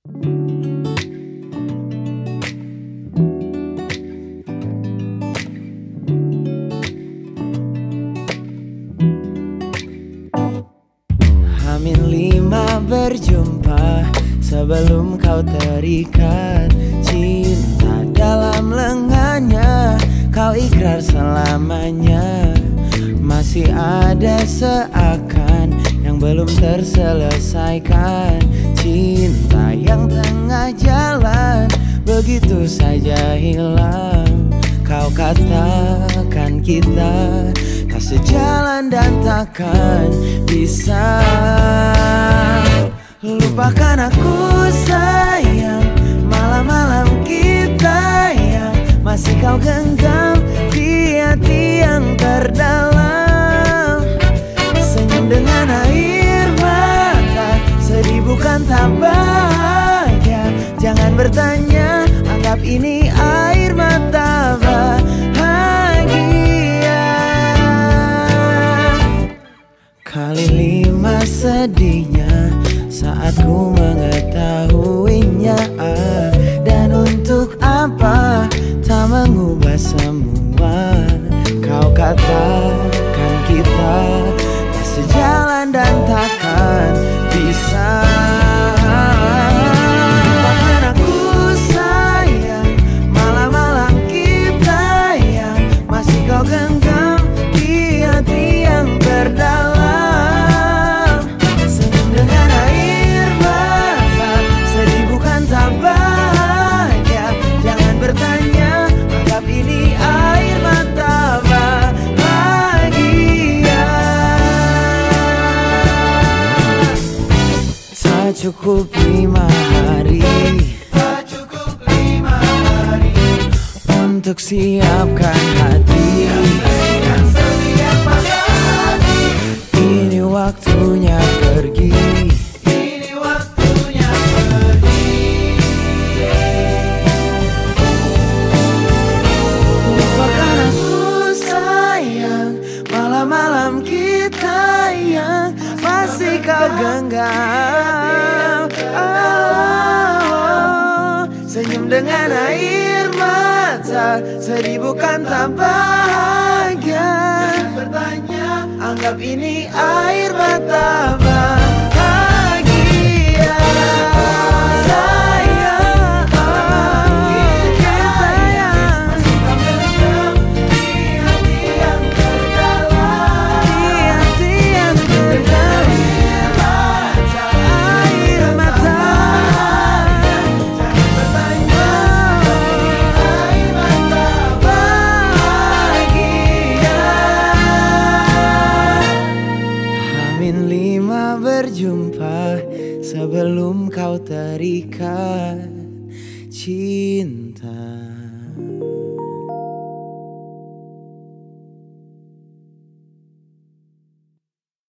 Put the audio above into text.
Hamin lima berjumpa sebelum kau terikat Cinta dalam lengannya. Kau ikrar selamanya. Masih ada seakan belum terselesaikan. Cinta yang tengah jalan begitu saja hilang. Kau katakan kita tak sejalan dan takkan bisa. Lupakan aku sayang Kali lima sedihnya saat ku mengetahuinya. Ah, Dan untuk apa tak mengubah semua? Kau katakan kita tak sejalan dan takkan masih kau genggam Cukup lima hari Tak cukup lima hari Untuk siapkan hati. Ini waktunya pergi. Malam-malam kita yang Masih kau genggam dengan air mata Sedih bukan tak bahagia bertanya Anggap ini air mata Sebelum kau terikat cinta